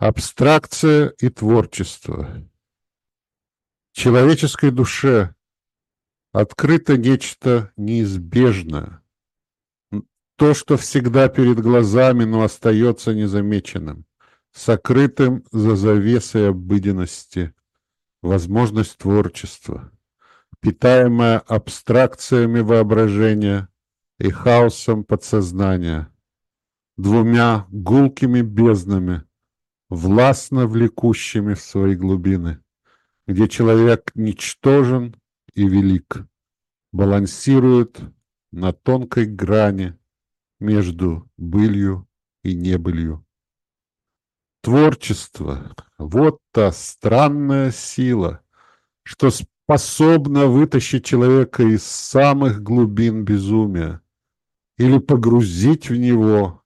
Абстракция и творчество. Человеческой душе открыто нечто неизбежное. То, что всегда перед глазами, но остается незамеченным, сокрытым за завесой обыденности, возможность творчества, питаемая абстракциями воображения и хаосом подсознания, двумя гулкими безднами – властно влекущими в свои глубины, где человек ничтожен и велик, балансирует на тонкой грани между былью и небылью. Творчество — вот та странная сила, что способна вытащить человека из самых глубин безумия или погрузить в него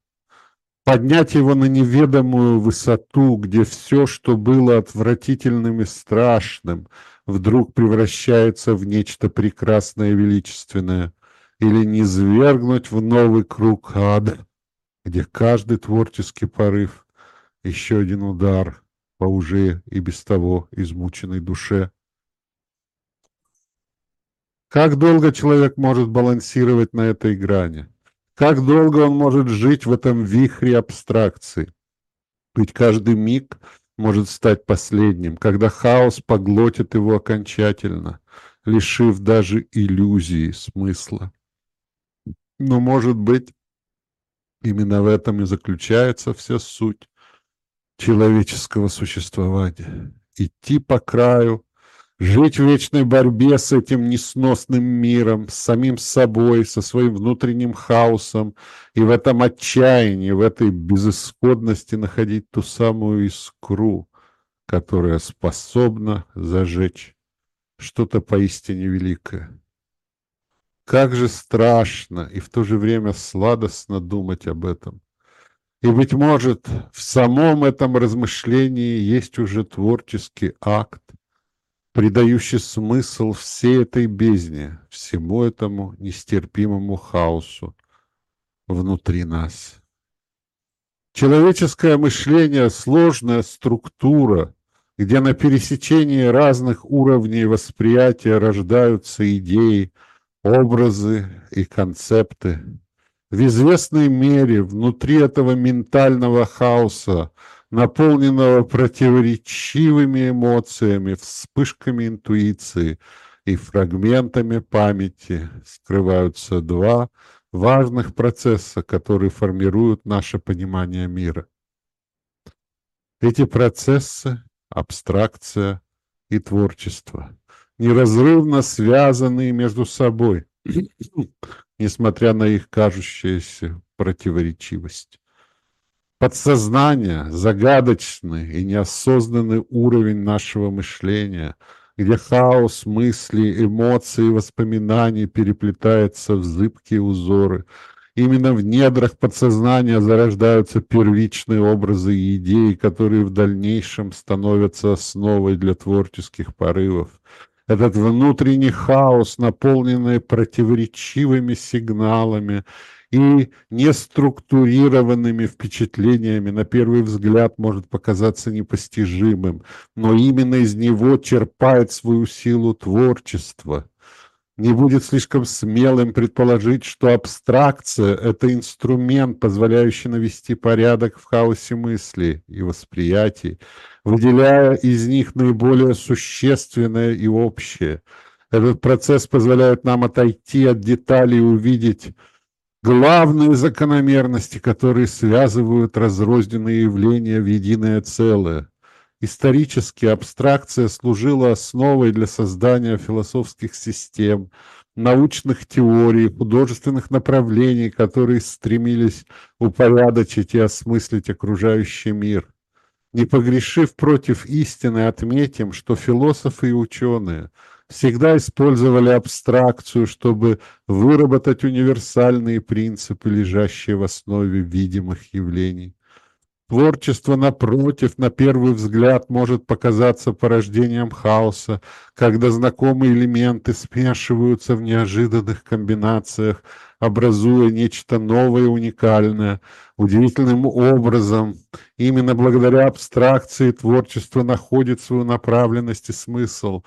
поднять его на неведомую высоту, где все, что было отвратительным и страшным, вдруг превращается в нечто прекрасное и величественное, или низвергнуть в новый круг ада, где каждый творческий порыв — еще один удар по уже и без того измученной душе. Как долго человек может балансировать на этой грани? Как долго он может жить в этом вихре абстракции? Ведь каждый миг может стать последним, когда хаос поглотит его окончательно, лишив даже иллюзии смысла. Но, может быть, именно в этом и заключается вся суть человеческого существования. Идти по краю, Жить в вечной борьбе с этим несносным миром, с самим собой, со своим внутренним хаосом, и в этом отчаянии, в этой безысходности находить ту самую искру, которая способна зажечь что-то поистине великое. Как же страшно и в то же время сладостно думать об этом. И, быть может, в самом этом размышлении есть уже творческий акт, придающий смысл всей этой бездне, всему этому нестерпимому хаосу внутри нас. Человеческое мышление – сложная структура, где на пересечении разных уровней восприятия рождаются идеи, образы и концепты. В известной мере внутри этого ментального хаоса наполненного противоречивыми эмоциями, вспышками интуиции и фрагментами памяти, скрываются два важных процесса, которые формируют наше понимание мира. Эти процессы – абстракция и творчество, неразрывно связанные между собой, несмотря на их кажущуюся противоречивость. Подсознание – загадочный и неосознанный уровень нашего мышления, где хаос мыслей, эмоций и воспоминаний переплетается в зыбкие узоры. Именно в недрах подсознания зарождаются первичные образы и идеи, которые в дальнейшем становятся основой для творческих порывов. Этот внутренний хаос, наполненный противоречивыми сигналами и неструктурированными впечатлениями на первый взгляд может показаться непостижимым, но именно из него черпает свою силу творчество. Не будет слишком смелым предположить, что абстракция – это инструмент, позволяющий навести порядок в хаосе мысли и восприятий, выделяя из них наиболее существенное и общее. Этот процесс позволяет нам отойти от деталей и увидеть главные закономерности, которые связывают разрозненные явления в единое целое. Исторически абстракция служила основой для создания философских систем, научных теорий, художественных направлений, которые стремились упорядочить и осмыслить окружающий мир. Не погрешив против истины, отметим, что философы и ученые – всегда использовали абстракцию, чтобы выработать универсальные принципы, лежащие в основе видимых явлений. Творчество, напротив, на первый взгляд может показаться порождением хаоса, когда знакомые элементы смешиваются в неожиданных комбинациях, образуя нечто новое, уникальное. Удивительным образом, именно благодаря абстракции творчество находит свою направленность и смысл.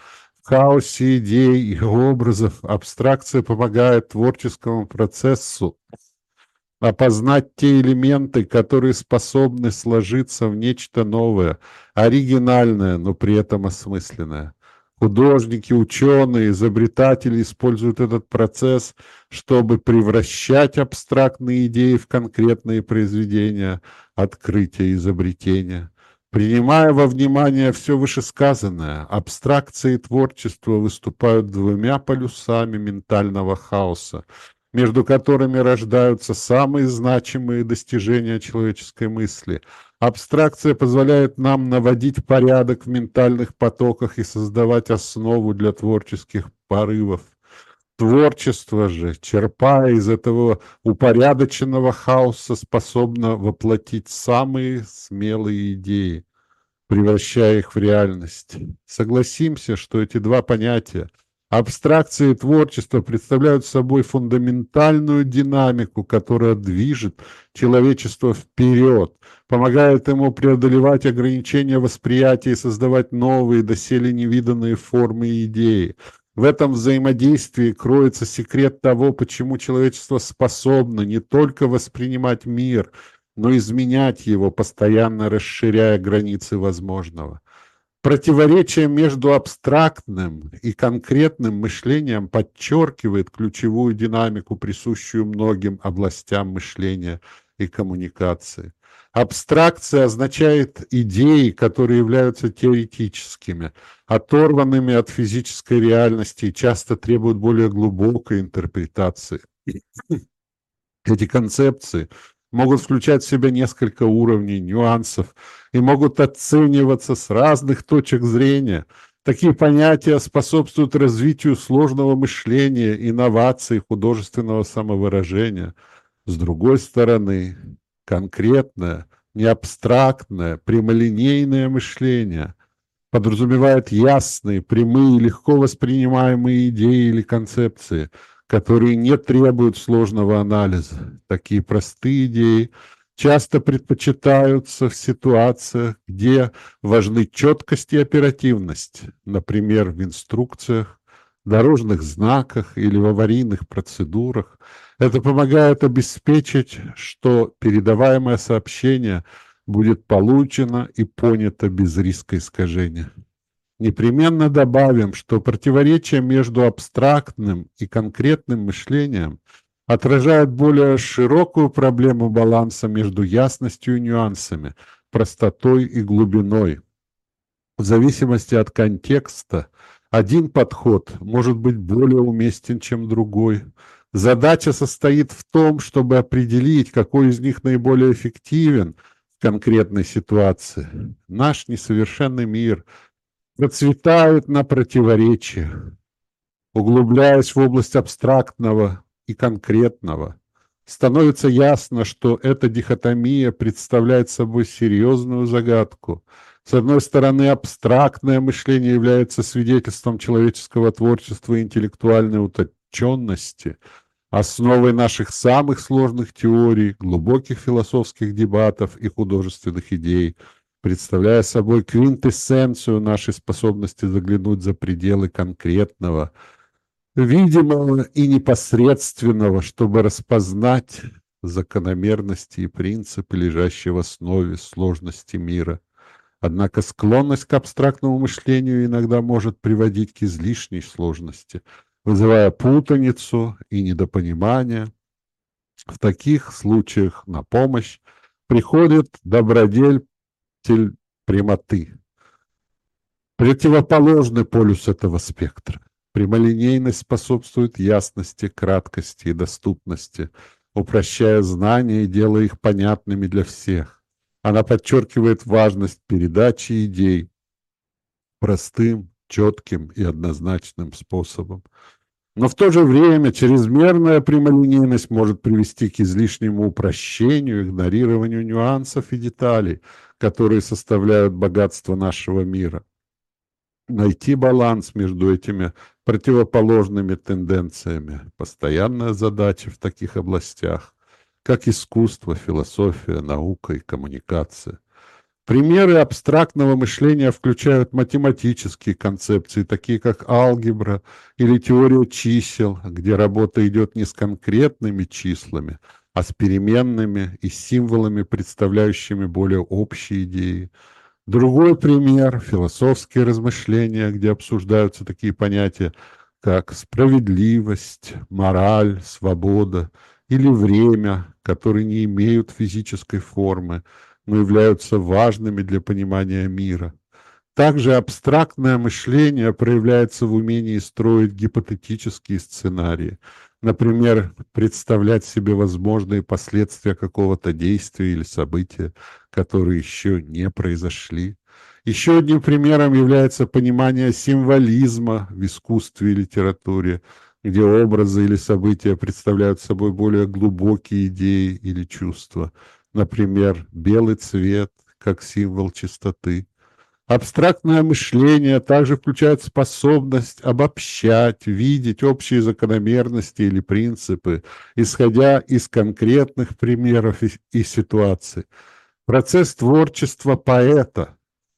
В хаосе идей и образов абстракция помогает творческому процессу опознать те элементы, которые способны сложиться в нечто новое, оригинальное, но при этом осмысленное. Художники, ученые, изобретатели используют этот процесс, чтобы превращать абстрактные идеи в конкретные произведения, открытия изобретения. Принимая во внимание все вышесказанное, абстракции и творчество выступают двумя полюсами ментального хаоса, между которыми рождаются самые значимые достижения человеческой мысли – Абстракция позволяет нам наводить порядок в ментальных потоках и создавать основу для творческих порывов. Творчество же, черпая из этого упорядоченного хаоса, способно воплотить самые смелые идеи, превращая их в реальность. Согласимся, что эти два понятия – Абстракции творчества представляют собой фундаментальную динамику, которая движет человечество вперед, помогает ему преодолевать ограничения восприятия и создавать новые, доселе невиданные формы и идеи. В этом взаимодействии кроется секрет того, почему человечество способно не только воспринимать мир, но изменять его, постоянно расширяя границы возможного. Противоречие между абстрактным и конкретным мышлением подчеркивает ключевую динамику, присущую многим областям мышления и коммуникации. Абстракция означает идеи, которые являются теоретическими, оторванными от физической реальности и часто требуют более глубокой интерпретации. Эти концепции – могут включать в себя несколько уровней, нюансов и могут оцениваться с разных точек зрения. Такие понятия способствуют развитию сложного мышления, инноваций, художественного самовыражения. С другой стороны, конкретное, не абстрактное, прямолинейное мышление подразумевает ясные, прямые, легко воспринимаемые идеи или концепции – которые не требуют сложного анализа. Такие простые идеи часто предпочитаются в ситуациях, где важны четкость и оперативность, например, в инструкциях, дорожных знаках или в аварийных процедурах. Это помогает обеспечить, что передаваемое сообщение будет получено и понято без риска искажения. Непременно добавим, что противоречие между абстрактным и конкретным мышлением отражает более широкую проблему баланса между ясностью и нюансами, простотой и глубиной. В зависимости от контекста один подход может быть более уместен, чем другой. Задача состоит в том, чтобы определить, какой из них наиболее эффективен в конкретной ситуации. Наш несовершенный мир – процветают на противоречиях, углубляясь в область абстрактного и конкретного. Становится ясно, что эта дихотомия представляет собой серьезную загадку. С одной стороны, абстрактное мышление является свидетельством человеческого творчества и интеллектуальной утонченности, основой наших самых сложных теорий, глубоких философских дебатов и художественных идей – представляя собой квинтэссенцию нашей способности заглянуть за пределы конкретного, видимого и непосредственного, чтобы распознать закономерности и принципы, лежащие в основе сложности мира. Однако склонность к абстрактному мышлению иногда может приводить к излишней сложности, вызывая путаницу и недопонимание. В таких случаях на помощь приходит добродель стиль прямоты. Противоположный полюс этого спектра. Прямолинейность способствует ясности, краткости и доступности, упрощая знания и делая их понятными для всех. Она подчеркивает важность передачи идей простым, четким и однозначным способом. Но в то же время чрезмерная прямолинейность может привести к излишнему упрощению, игнорированию нюансов и деталей – которые составляют богатство нашего мира. найти баланс между этими противоположными тенденциями. Постоянная задача в таких областях, как искусство, философия, наука и коммуникация. Примеры абстрактного мышления включают математические концепции, такие как алгебра или теория чисел, где работа идет не с конкретными числами, а с переменными и символами, представляющими более общие идеи. Другой пример – философские размышления, где обсуждаются такие понятия, как справедливость, мораль, свобода или время, которые не имеют физической формы, но являются важными для понимания мира. Также абстрактное мышление проявляется в умении строить гипотетические сценарии. Например, представлять себе возможные последствия какого-то действия или события, которые еще не произошли. Еще одним примером является понимание символизма в искусстве и литературе, где образы или события представляют собой более глубокие идеи или чувства – Например, белый цвет как символ чистоты. Абстрактное мышление также включает способность обобщать, видеть общие закономерности или принципы, исходя из конкретных примеров и, и ситуаций. Процесс творчества поэта,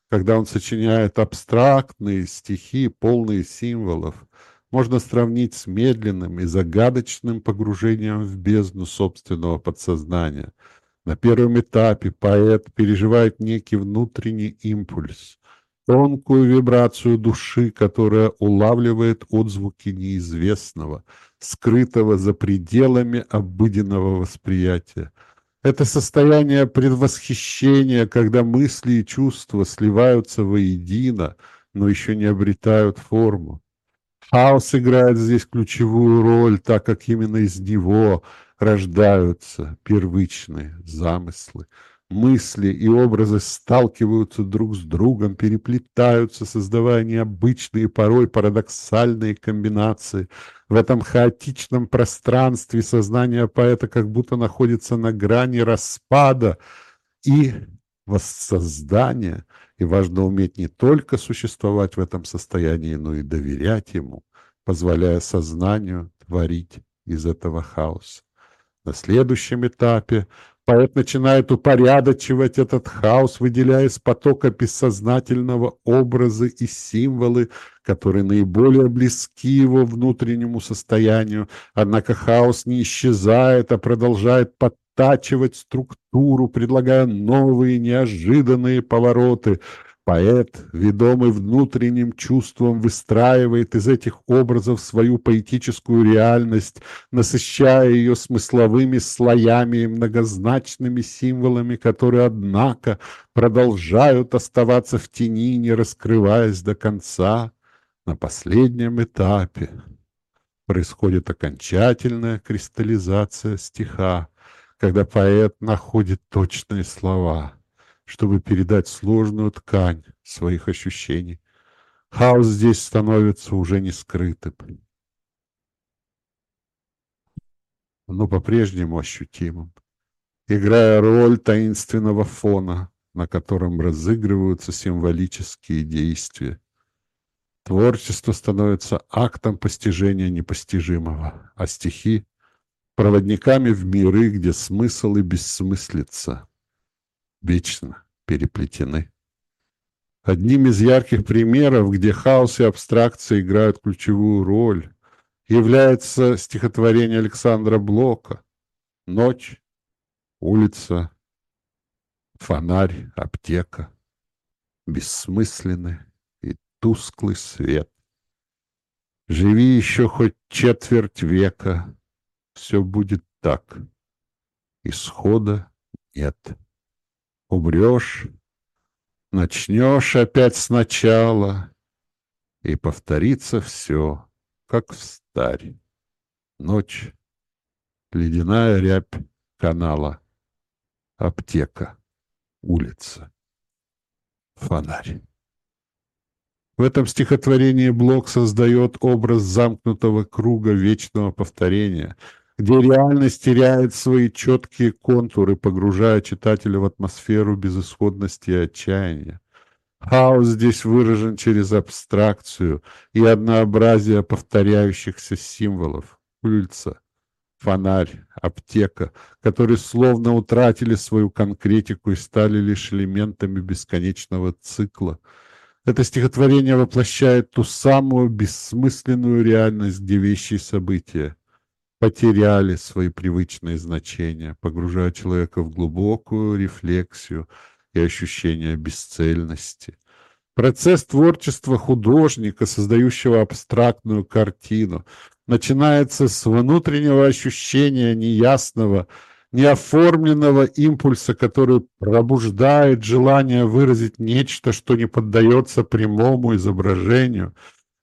когда он сочиняет абстрактные стихи, полные символов, можно сравнить с медленным и загадочным погружением в бездну собственного подсознания – на первом этапе поэт переживает некий внутренний импульс, тонкую вибрацию души, которая улавливает отзвуки неизвестного, скрытого за пределами обыденного восприятия. Это состояние предвосхищения, когда мысли и чувства сливаются воедино, но еще не обретают форму. Хаос играет здесь ключевую роль, так как именно из него рождаются первичные замыслы. Мысли и образы сталкиваются друг с другом, переплетаются, создавая необычные, порой парадоксальные комбинации. В этом хаотичном пространстве сознание поэта как будто находится на грани распада и воссоздания. И важно уметь не только существовать в этом состоянии, но и доверять ему, позволяя сознанию творить из этого хаоса. На следующем этапе поэт начинает упорядочивать этот хаос, выделяя из потока бессознательного образы и символы, которые наиболее близки его внутреннему состоянию. Однако хаос не исчезает, а продолжает подтачивать структуру, предлагая новые неожиданные повороты – Поэт, ведомый внутренним чувством, выстраивает из этих образов свою поэтическую реальность, насыщая ее смысловыми слоями и многозначными символами, которые, однако, продолжают оставаться в тени, не раскрываясь до конца. На последнем этапе происходит окончательная кристаллизация стиха, когда поэт находит точные слова – чтобы передать сложную ткань своих ощущений. Хаос здесь становится уже не скрытым, но по-прежнему ощутимым, играя роль таинственного фона, на котором разыгрываются символические действия. Творчество становится актом постижения непостижимого, а стихи — проводниками в миры, где смысл и бессмыслица вечно переплетены. Одним из ярких примеров, где хаос и абстракция играют ключевую роль, является стихотворение Александра Блока «Ночь, улица, фонарь, аптека, бессмысленный и тусклый свет. Живи еще хоть четверть века, все будет так, исхода нет» умрешь, начнешь опять сначала, и повторится все, как в старь. Ночь, ледяная рябь канала, аптека, улица, фонарь. В этом стихотворении Блок создает образ замкнутого круга вечного повторения – где реальность теряет свои четкие контуры, погружая читателя в атмосферу безысходности и отчаяния. Хаос здесь выражен через абстракцию и однообразие повторяющихся символов. Улица, фонарь, аптека, которые словно утратили свою конкретику и стали лишь элементами бесконечного цикла. Это стихотворение воплощает ту самую бессмысленную реальность, где вещи и события потеряли свои привычные значения, погружая человека в глубокую рефлексию и ощущение бесцельности. Процесс творчества художника, создающего абстрактную картину, начинается с внутреннего ощущения неясного, неоформленного импульса, который пробуждает желание выразить нечто, что не поддается прямому изображению.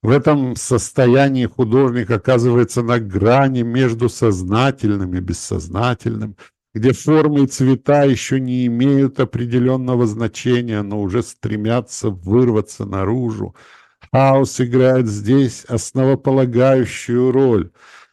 В этом состоянии художник оказывается на грани между сознательным и бессознательным, где формы и цвета еще не имеют определенного значения, но уже стремятся вырваться наружу. Хаос играет здесь основополагающую роль,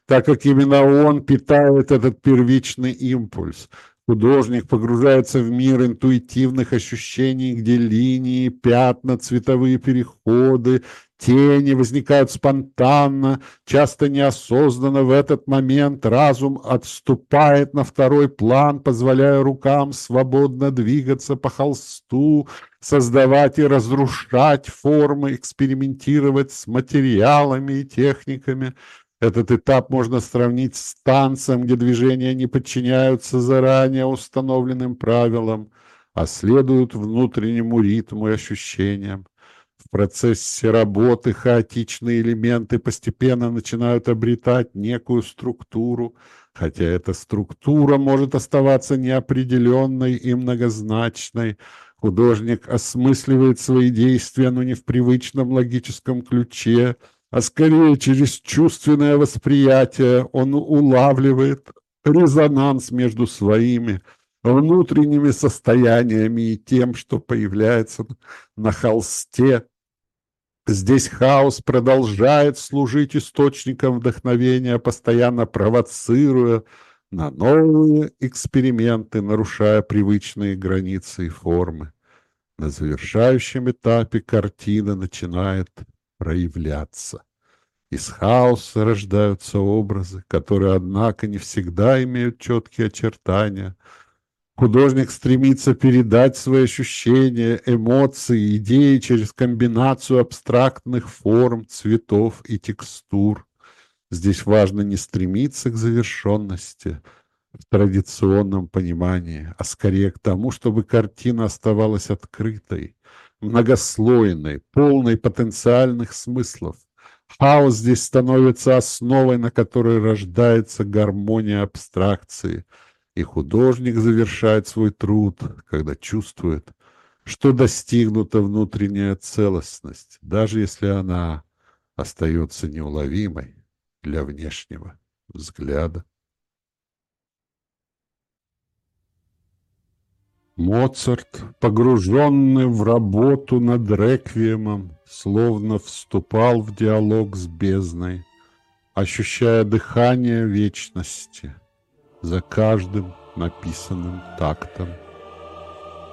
так как именно он питает этот первичный импульс. Художник погружается в мир интуитивных ощущений, где линии, пятна, цветовые переходы, Тени возникают спонтанно, часто неосознанно в этот момент разум отступает на второй план, позволяя рукам свободно двигаться по холсту, создавать и разрушать формы, экспериментировать с материалами и техниками. Этот этап можно сравнить с танцем, где движения не подчиняются заранее установленным правилам, а следуют внутреннему ритму и ощущениям. Процессе работы хаотичные элементы постепенно начинают обретать некую структуру, хотя эта структура может оставаться неопределенной и многозначной. Художник осмысливает свои действия, но не в привычном логическом ключе, а скорее через чувственное восприятие он улавливает резонанс между своими внутренними состояниями и тем, что появляется на холсте Здесь хаос продолжает служить источником вдохновения, постоянно провоцируя на новые эксперименты, нарушая привычные границы и формы. На завершающем этапе картина начинает проявляться. Из хаоса рождаются образы, которые, однако, не всегда имеют четкие очертания – Художник стремится передать свои ощущения, эмоции, идеи через комбинацию абстрактных форм, цветов и текстур. Здесь важно не стремиться к завершенности в традиционном понимании, а скорее к тому, чтобы картина оставалась открытой, многослойной, полной потенциальных смыслов. Хаос здесь становится основой, на которой рождается гармония абстракции – и художник завершает свой труд, когда чувствует, что достигнута внутренняя целостность, даже если она остается неуловимой для внешнего взгляда. Моцарт, погруженный в работу над реквиемом, словно вступал в диалог с бездной, ощущая дыхание вечности – за каждым написанным тактом.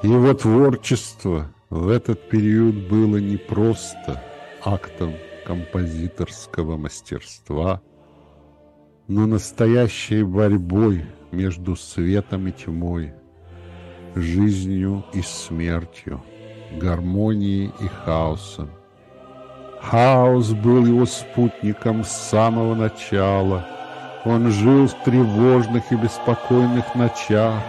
Его творчество в этот период было не просто актом композиторского мастерства, но настоящей борьбой между светом и тьмой, жизнью и смертью, гармонией и хаосом. Хаос был его спутником с самого начала – он жил в тревожных и беспокойных ночах,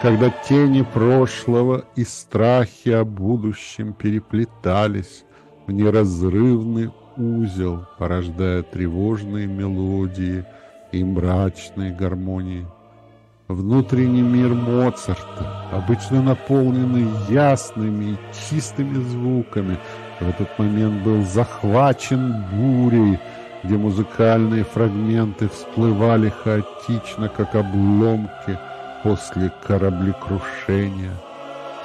когда тени прошлого и страхи о будущем переплетались в неразрывный узел, порождая тревожные мелодии и мрачные гармонии. Внутренний мир Моцарта, обычно наполненный ясными и чистыми звуками, в этот момент был захвачен бурей, где музыкальные фрагменты всплывали хаотично, как обломки после кораблекрушения.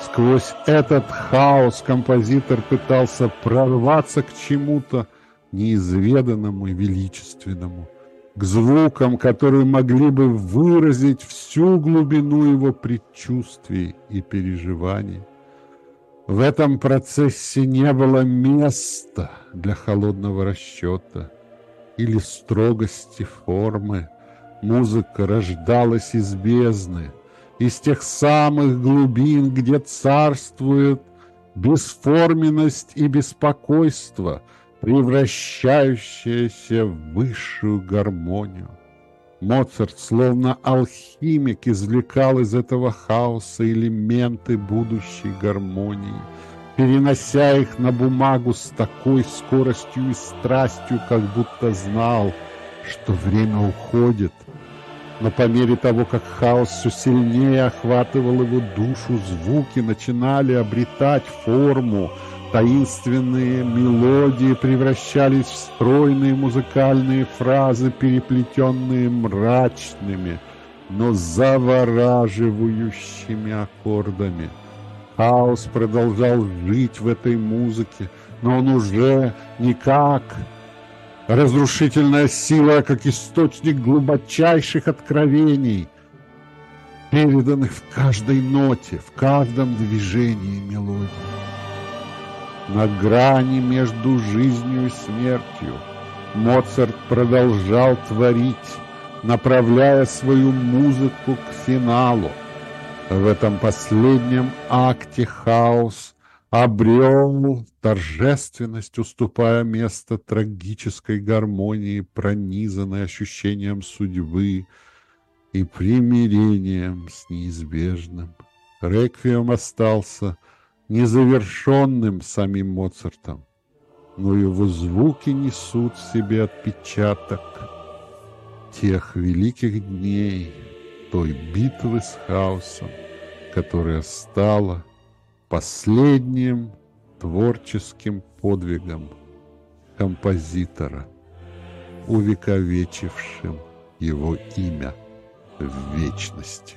Сквозь этот хаос композитор пытался прорваться к чему-то неизведанному и величественному, к звукам, которые могли бы выразить всю глубину его предчувствий и переживаний. В этом процессе не было места для холодного расчета или строгости формы. Музыка рождалась из бездны, из тех самых глубин, где царствует бесформенность и беспокойство, превращающееся в высшую гармонию. Моцарт, словно алхимик, извлекал из этого хаоса элементы будущей гармонии, перенося их на бумагу с такой скоростью и страстью, как будто знал, что время уходит. Но по мере того, как хаос все сильнее охватывал его душу, звуки начинали обретать форму, Таинственные мелодии превращались в стройные музыкальные фразы, переплетенные мрачными, но завораживающими аккордами. Хаос продолжал жить в этой музыке, но он уже никак разрушительная сила, как источник глубочайших откровений, переданных в каждой ноте, в каждом движении мелодии на грани между жизнью и смертью. Моцарт продолжал творить, направляя свою музыку к финалу. В этом последнем акте хаос обрел торжественность, уступая место трагической гармонии, пронизанной ощущением судьбы и примирением с неизбежным. Реквием остался — незавершенным самим Моцартом, но его звуки несут в себе отпечаток тех великих дней, той битвы с хаосом, которая стала последним творческим подвигом композитора, увековечившим его имя в вечности.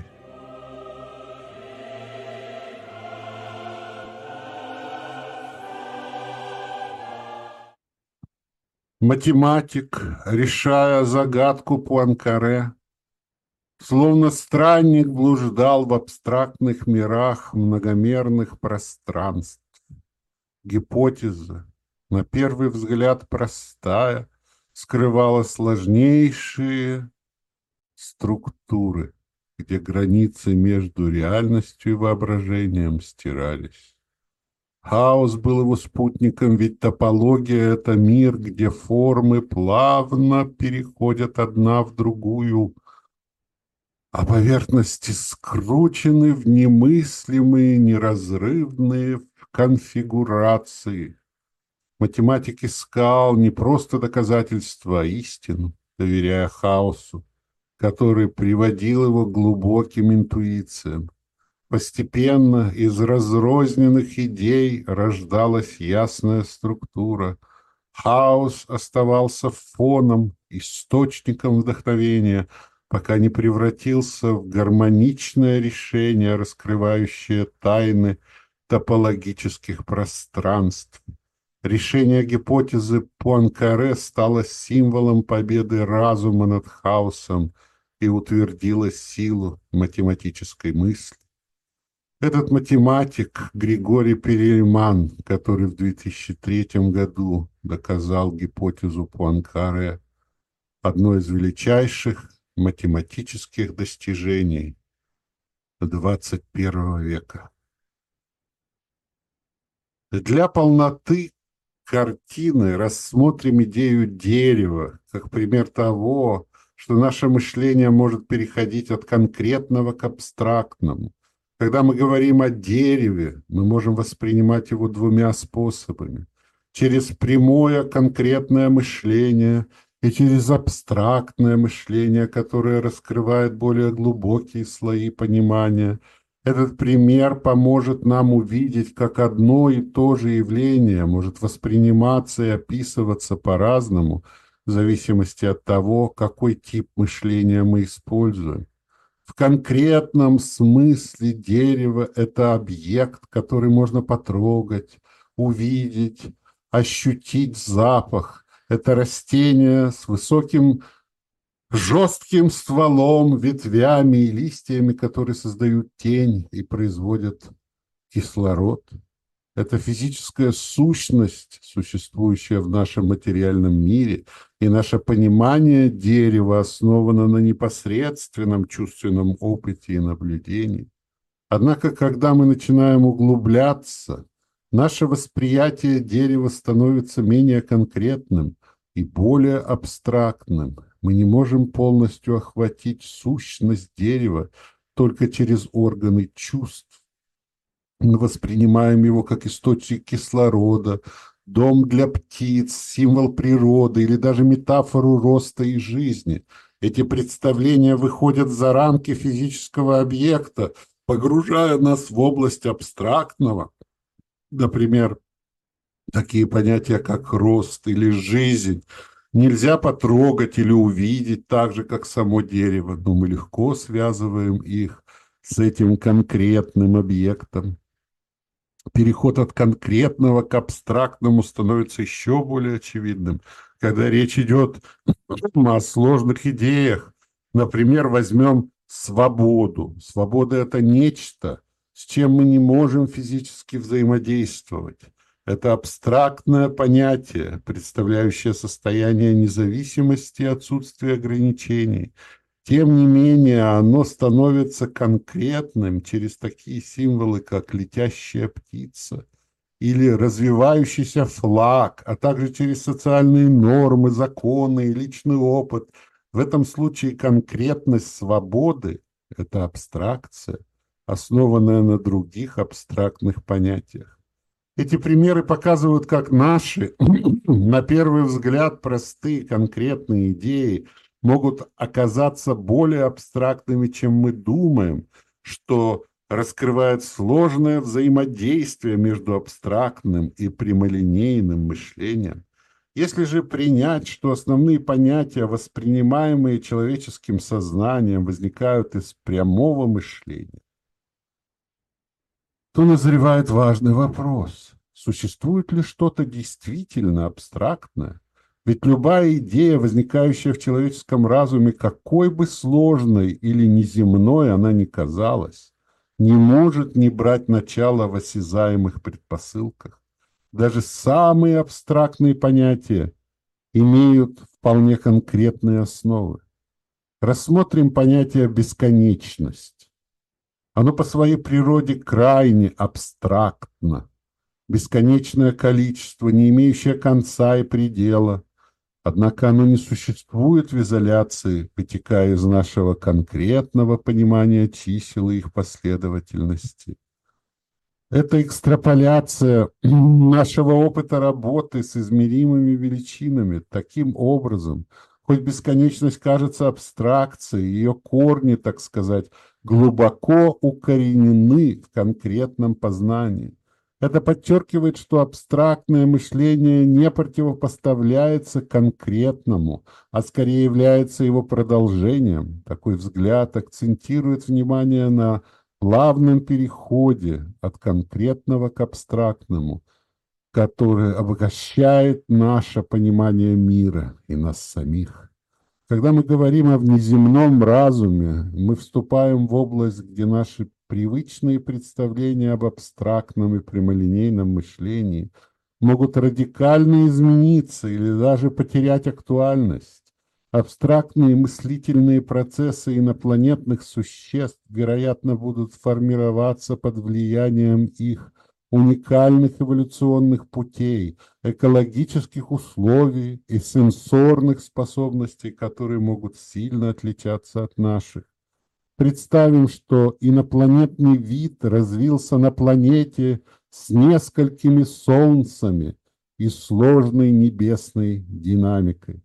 Математик, решая загадку Пуанкаре, Словно странник блуждал в абстрактных мирах многомерных пространств. Гипотеза, на первый взгляд простая, скрывала сложнейшие структуры, где границы между реальностью и воображением стирались. Хаос был его спутником, ведь топология — это мир, где формы плавно переходят одна в другую, а поверхности скручены в немыслимые, неразрывные конфигурации. Математик искал не просто доказательства, а истину, доверяя хаосу, который приводил его к глубоким интуициям. Постепенно из разрозненных идей рождалась ясная структура. Хаос оставался фоном, источником вдохновения, пока не превратился в гармоничное решение, раскрывающее тайны топологических пространств. Решение гипотезы Пуанкаре стало символом победы разума над хаосом и утвердило силу математической мысли. Этот математик Григорий Перельман, который в 2003 году доказал гипотезу Пуанкаре, одно из величайших математических достижений 21 века. Для полноты картины рассмотрим идею дерева как пример того, что наше мышление может переходить от конкретного к абстрактному, когда мы говорим о дереве, мы можем воспринимать его двумя способами. Через прямое конкретное мышление и через абстрактное мышление, которое раскрывает более глубокие слои понимания. Этот пример поможет нам увидеть, как одно и то же явление может восприниматься и описываться по-разному, в зависимости от того, какой тип мышления мы используем. В конкретном смысле дерево – это объект, который можно потрогать, увидеть, ощутить запах. Это растение с высоким жестким стволом, ветвями и листьями, которые создают тень и производят кислород. это физическая сущность, существующая в нашем материальном мире, и наше понимание дерева основано на непосредственном чувственном опыте и наблюдении. Однако, когда мы начинаем углубляться, наше восприятие дерева становится менее конкретным и более абстрактным. Мы не можем полностью охватить сущность дерева только через органы чувств. Мы воспринимаем его как источник кислорода, дом для птиц, символ природы или даже метафору роста и жизни. Эти представления выходят за рамки физического объекта, погружая нас в область абстрактного. Например, такие понятия, как рост или жизнь, нельзя потрогать или увидеть так же, как само дерево, но мы легко связываем их с этим конкретным объектом. Переход от конкретного к абстрактному становится еще более очевидным, когда речь идет о сложных идеях. Например, возьмем свободу. Свобода – это нечто, с чем мы не можем физически взаимодействовать. Это абстрактное понятие, представляющее состояние независимости и отсутствие ограничений. Тем не менее, оно становится конкретным через такие символы, как летящая птица или развивающийся флаг, а также через социальные нормы, законы и личный опыт. В этом случае конкретность свободы – это абстракция, основанная на других абстрактных понятиях. Эти примеры показывают, как наши, на первый взгляд, простые конкретные идеи могут оказаться более абстрактными, чем мы думаем, что раскрывает сложное взаимодействие между абстрактным и прямолинейным мышлением. Если же принять, что основные понятия, воспринимаемые человеческим сознанием, возникают из прямого мышления, то назревает важный вопрос. Существует ли что-то действительно абстрактное? Ведь любая идея, возникающая в человеческом разуме, какой бы сложной или неземной она ни казалась, не может не брать начало в осязаемых предпосылках. Даже самые абстрактные понятия имеют вполне конкретные основы. Рассмотрим понятие «бесконечность». Оно по своей природе крайне абстрактно, бесконечное количество, не имеющее конца и предела. Однако оно не существует в изоляции, вытекая из нашего конкретного понимания чисел и их последовательности. Это экстраполяция нашего опыта работы с измеримыми величинами. Таким образом, хоть бесконечность кажется абстракцией, ее корни, так сказать, глубоко укоренены в конкретном познании. Это подчеркивает, что абстрактное мышление не противопоставляется конкретному, а скорее является его продолжением. Такой взгляд акцентирует внимание на плавном переходе от конкретного к абстрактному, который обогащает наше понимание мира и нас самих. Когда мы говорим о внеземном разуме, мы вступаем в область, где наши привычные представления об абстрактном и прямолинейном мышлении могут радикально измениться или даже потерять актуальность. Абстрактные мыслительные процессы инопланетных существ, вероятно, будут формироваться под влиянием их уникальных эволюционных путей, экологических условий и сенсорных способностей, которые могут сильно отличаться от наших. Представим, что инопланетный вид развился на планете с несколькими солнцами и сложной небесной динамикой.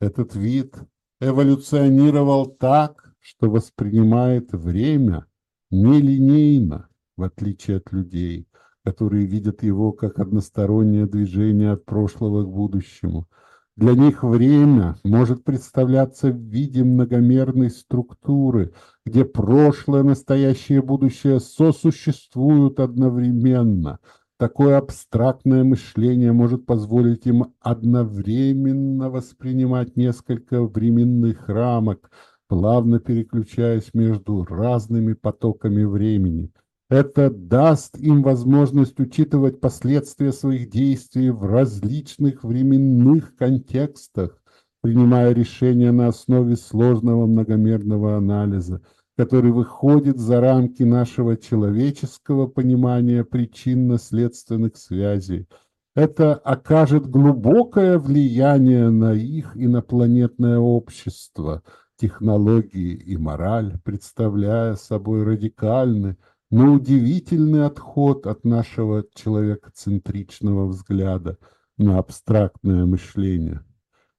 Этот вид эволюционировал так, что воспринимает время нелинейно, в отличие от людей, которые видят его как одностороннее движение от прошлого к будущему. Для них время может представляться в виде многомерной структуры, где прошлое, настоящее и будущее сосуществуют одновременно. Такое абстрактное мышление может позволить им одновременно воспринимать несколько временных рамок, плавно переключаясь между разными потоками времени – Это даст им возможность учитывать последствия своих действий в различных временных контекстах, принимая решения на основе сложного многомерного анализа, который выходит за рамки нашего человеческого понимания причинно-следственных связей. Это окажет глубокое влияние на их инопланетное общество, технологии и мораль, представляя собой радикальный, но удивительный отход от нашего человекоцентричного взгляда на абстрактное мышление.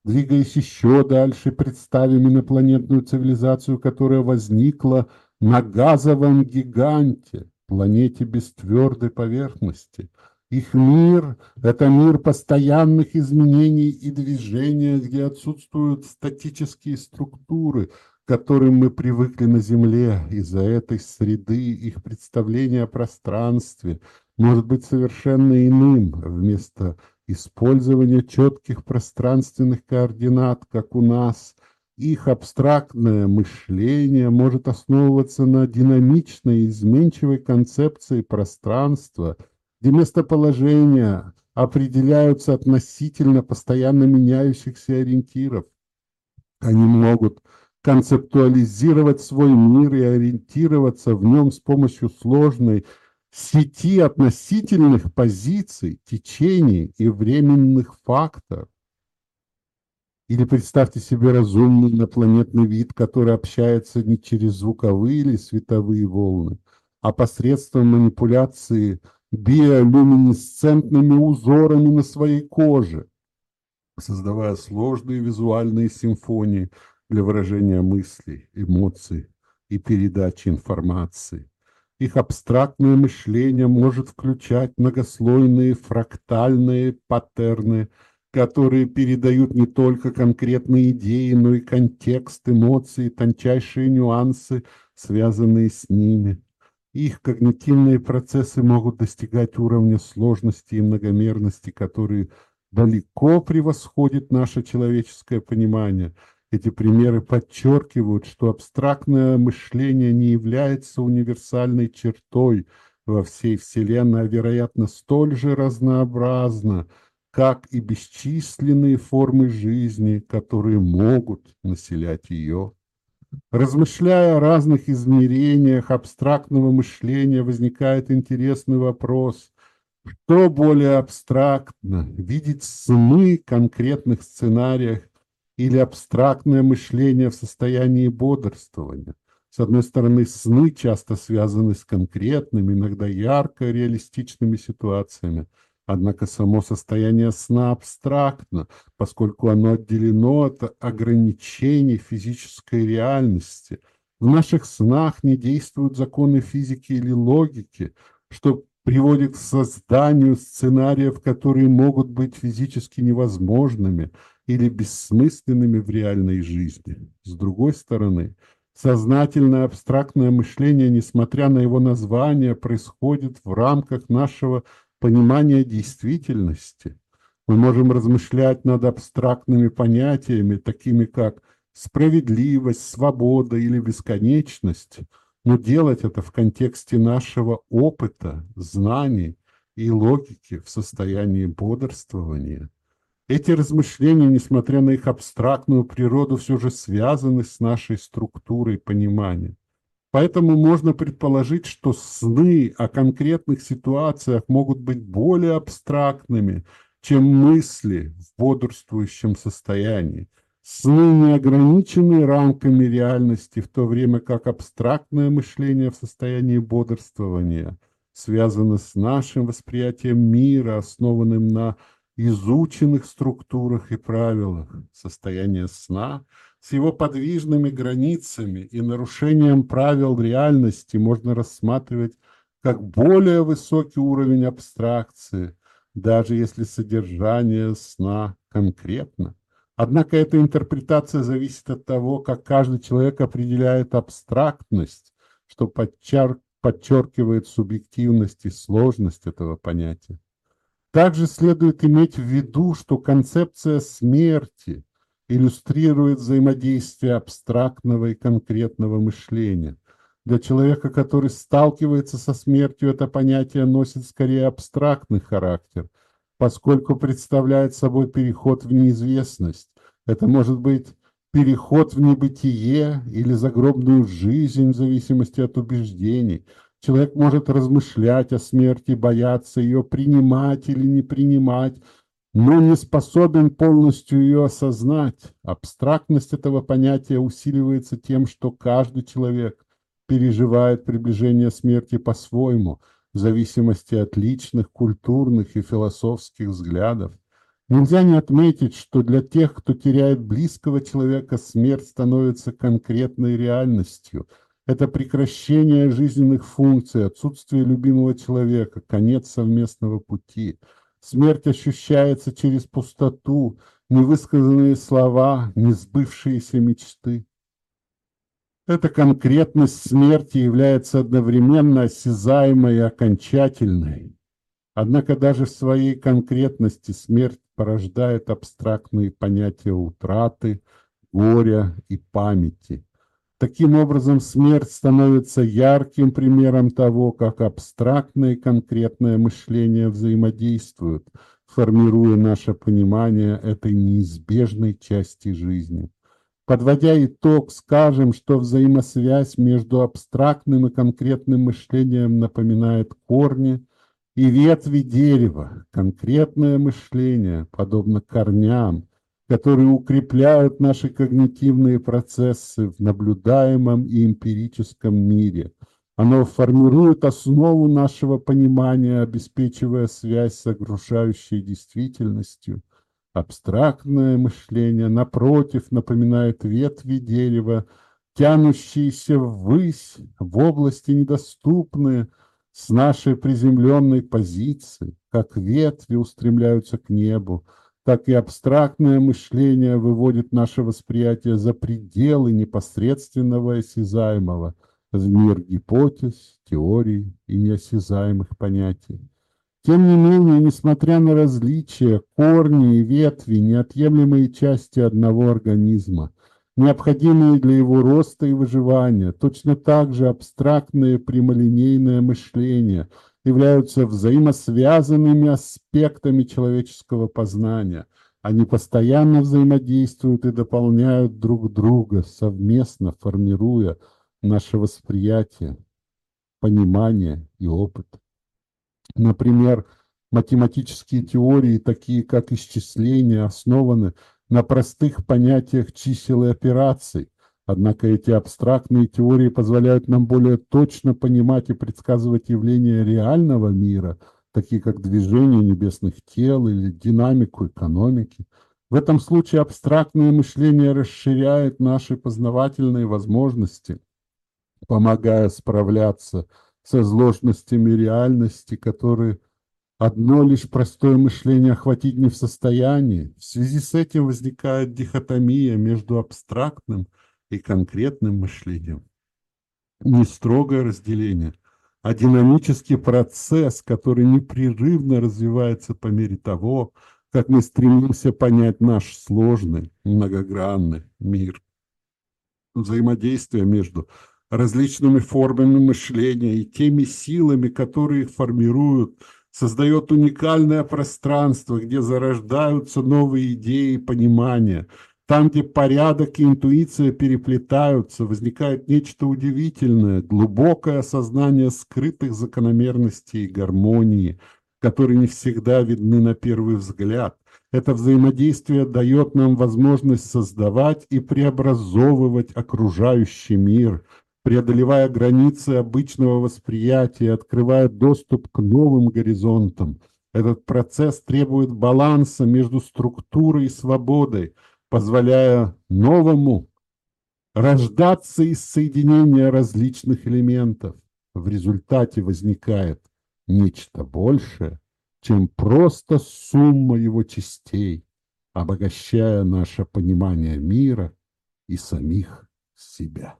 Двигаясь еще дальше, представим инопланетную цивилизацию, которая возникла на газовом гиганте, планете без твердой поверхности. Их мир – это мир постоянных изменений и движения, где отсутствуют статические структуры, которым мы привыкли на Земле. Из-за этой среды их представление о пространстве может быть совершенно иным. Вместо использование четких пространственных координат, как у нас, их абстрактное мышление может основываться на динамичной изменчивой концепции пространства, где местоположения определяются относительно постоянно меняющихся ориентиров. Они могут концептуализировать свой мир и ориентироваться в нем с помощью сложной сети относительных позиций, течений и временных факторов. Или представьте себе разумный инопланетный вид, который общается не через звуковые или световые волны, а посредством манипуляции биолюминесцентными узорами на своей коже, создавая сложные визуальные симфонии для выражения мыслей, эмоций и передачи информации. Их абстрактное мышление может включать многослойные фрактальные паттерны, которые передают не только конкретные идеи, но и контекст, эмоции, тончайшие нюансы, связанные с ними. Их когнитивные процессы могут достигать уровня сложности и многомерности, который далеко превосходит наше человеческое понимание – эти примеры подчеркивают, что абстрактное мышление не является универсальной чертой во всей Вселенной, а, вероятно, столь же разнообразно, как и бесчисленные формы жизни, которые могут населять ее. Размышляя о разных измерениях абстрактного мышления, возникает интересный вопрос. Что более абстрактно? Видеть сны конкретных сценариях или абстрактное мышление в состоянии бодрствования. С одной стороны, сны часто связаны с конкретными, иногда ярко реалистичными ситуациями, однако само состояние сна абстрактно, поскольку оно отделено от ограничений физической реальности. В наших снах не действуют законы физики или логики, что приводит к созданию сценариев, которые могут быть физически невозможными – или бессмысленными в реальной жизни. С другой стороны, сознательное абстрактное мышление, несмотря на его название, происходит в рамках нашего понимания действительности. Мы можем размышлять над абстрактными понятиями, такими как справедливость, свобода или бесконечность, но делать это в контексте нашего опыта, знаний и логики в состоянии бодрствования – эти размышления, несмотря на их абстрактную природу, все же связаны с нашей структурой понимания. Поэтому можно предположить, что сны о конкретных ситуациях могут быть более абстрактными, чем мысли в бодрствующем состоянии. Сны не ограничены рамками реальности, в то время как абстрактное мышление в состоянии бодрствования связано с нашим восприятием мира, основанным на изученных структурах и правилах состояния сна, с его подвижными границами и нарушением правил реальности можно рассматривать как более высокий уровень абстракции, даже если содержание сна конкретно. Однако эта интерпретация зависит от того, как каждый человек определяет абстрактность, что подчеркивает субъективность и сложность этого понятия. Также следует иметь в виду, что концепция смерти иллюстрирует взаимодействие абстрактного и конкретного мышления. Для человека, который сталкивается со смертью, это понятие носит скорее абстрактный характер, поскольку представляет собой переход в неизвестность. Это может быть переход в небытие или загробную жизнь в зависимости от убеждений. Человек может размышлять о смерти, бояться ее, принимать или не принимать, но не способен полностью ее осознать. Абстрактность этого понятия усиливается тем, что каждый человек переживает приближение смерти по-своему, в зависимости от личных, культурных и философских взглядов. Нельзя не отметить, что для тех, кто теряет близкого человека, смерть становится конкретной реальностью. Это прекращение жизненных функций, отсутствие любимого человека, конец совместного пути – Смерть ощущается через пустоту, невысказанные слова, несбывшиеся мечты. Эта конкретность смерти является одновременно осязаемой и окончательной. Однако даже в своей конкретности смерть порождает абстрактные понятия утраты, горя и памяти. Таким образом, смерть становится ярким примером того, как абстрактное и конкретное мышление взаимодействуют, формируя наше понимание этой неизбежной части жизни. Подводя итог, скажем, что взаимосвязь между абстрактным и конкретным мышлением напоминает корни и ветви дерева. Конкретное мышление, подобно корням, которые укрепляют наши когнитивные процессы в наблюдаемом и эмпирическом мире. Оно формирует основу нашего понимания, обеспечивая связь с окружающей действительностью. Абстрактное мышление, напротив, напоминает ветви дерева, тянущиеся ввысь, в области недоступные, с нашей приземленной позиции, как ветви устремляются к небу, так и абстрактное мышление выводит наше восприятие за пределы непосредственного осязаемого в мир гипотез, теорий и неосязаемых понятий. Тем не менее, несмотря на различия, корни и ветви – неотъемлемые части одного организма, необходимые для его роста и выживания, точно так же абстрактное прямолинейное мышление – являются взаимосвязанными аспектами человеческого познания. Они постоянно взаимодействуют и дополняют друг друга, совместно формируя наше восприятие, понимание и опыт. Например, математические теории, такие как исчисление, основаны на простых понятиях чисел и операций, Однако эти абстрактные теории позволяют нам более точно понимать и предсказывать явления реального мира, такие как движение небесных тел или динамику экономики. В этом случае абстрактное мышление расширяет наши познавательные возможности, помогая справляться со сложностями реальности, которые одно лишь простое мышление охватить не в состоянии. В связи с этим возникает дихотомия между абстрактным и конкретным мышлением. Не строгое разделение, а динамический процесс, который непрерывно развивается по мере того, как мы стремимся понять наш сложный, многогранный мир. Взаимодействие между различными формами мышления и теми силами, которые их формируют, создает уникальное пространство, где зарождаются новые идеи и понимания – там, где порядок и интуиция переплетаются, возникает нечто удивительное, глубокое осознание скрытых закономерностей и гармонии, которые не всегда видны на первый взгляд. Это взаимодействие дает нам возможность создавать и преобразовывать окружающий мир, преодолевая границы обычного восприятия, открывая доступ к новым горизонтам. Этот процесс требует баланса между структурой и свободой – позволяя новому рождаться из соединения различных элементов. В результате возникает нечто большее, чем просто сумма его частей, обогащая наше понимание мира и самих себя.